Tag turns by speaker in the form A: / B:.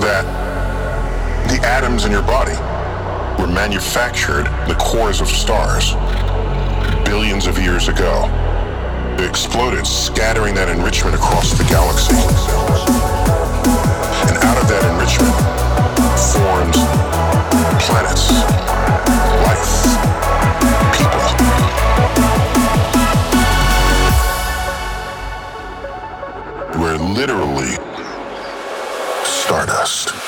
A: that the atoms in your body were manufactured the cores of stars billions of years ago. It exploded, scattering that enrichment across the galaxy. And out of that enrichment forms planets, life, people. We're literally Stardust.